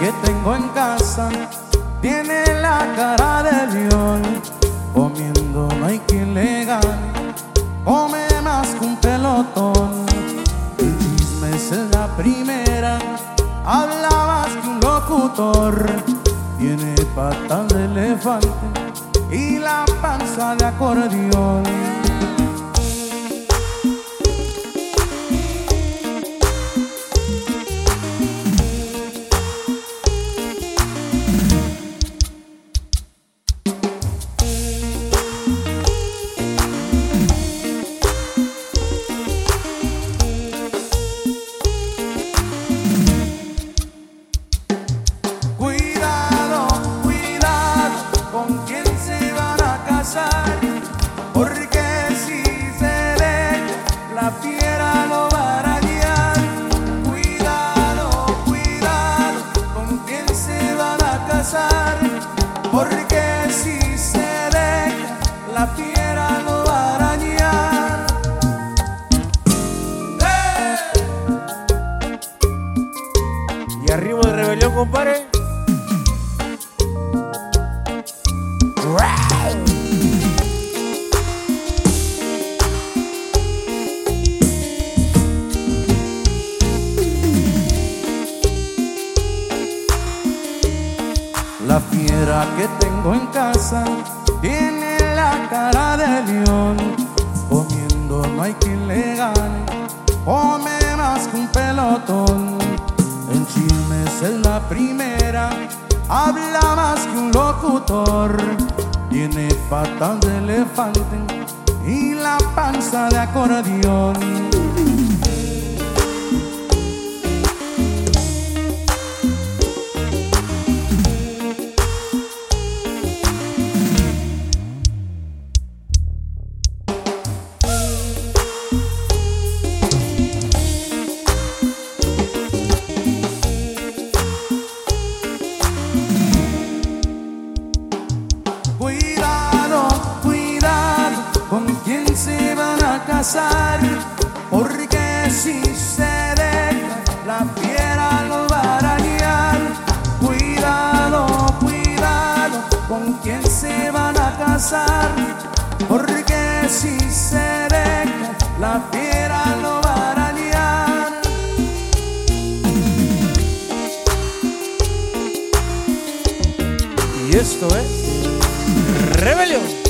que tengo en casa tiene la cara de león. Comiendo no hay quien le gane, come más que un pelotón. Seis meses la primera, habla más que un locutor. Tiene patas de elefante y la panza de acordeón. La fiera lo va a arañar. ¡Eh! Y arriba de rebelión, compadre. La fiera que tengo en casa tiene la cara de león. Comiendo no hay quien le gane, come más que un pelotón. En chismes es la primera, habla más que un locutor. Tiene patas de elefante y la panza de acordeón. Quién se van a casar, porque si se deja la fiera lo va a arañar. Cuidado, cuidado con quién se van a casar, porque si se deja la fiera lo va a arañar. Y esto es Rebelión.